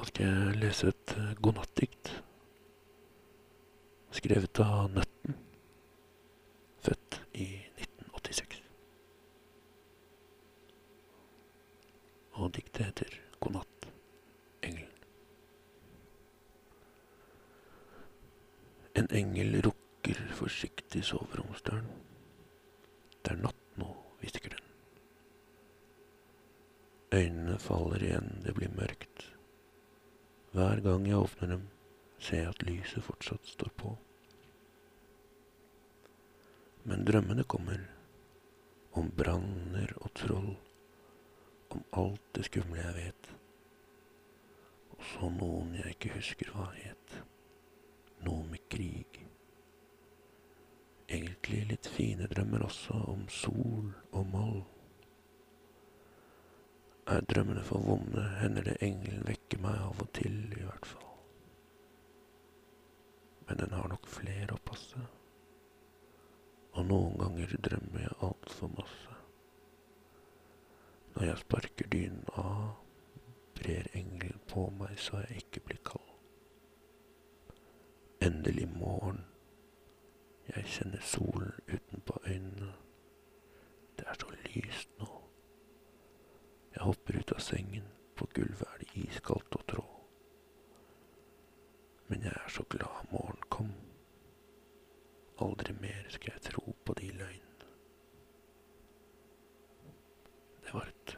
Nå skal jeg lese et eh, godnattdikt. Skrevet av Nøtten. Født i 1986. Og diktet heter Godnatt, engelen. En engel rukker forsiktig soveromsdøren. Det er natt nå, hvisker den. Øynene faller igjen, det blir mørkt. Hver gang jeg åpner dem, ser jeg at lyset fortsatt står på. Men drømmene kommer, om branner og troll, om alt det skumle jeg vet. Og så noen jeg ikke husker hva het. Noe med krig. Egentlig litt fine drømmer også, om sol og moll. Er drømmene for vonde, hender det engelen vekker meg av og til, i hvert fall. Men den har nok flere å passe. Og noen ganger drømmer jeg altfor masse. Når jeg sparker dynen av, brer engelen på meg så jeg ikke blir kald. Endelig morgen. Jeg kjenner solen utenpå øynene. Jeg hopper ut av sengen. På gulvet er det iskaldt og trå. Men jeg er så glad morgenen kom. Aldri mer skal jeg tro på de løgnene. Det var et